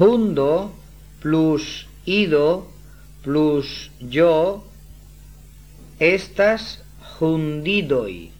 Hundo plus ido plus yo, estas hundidoi.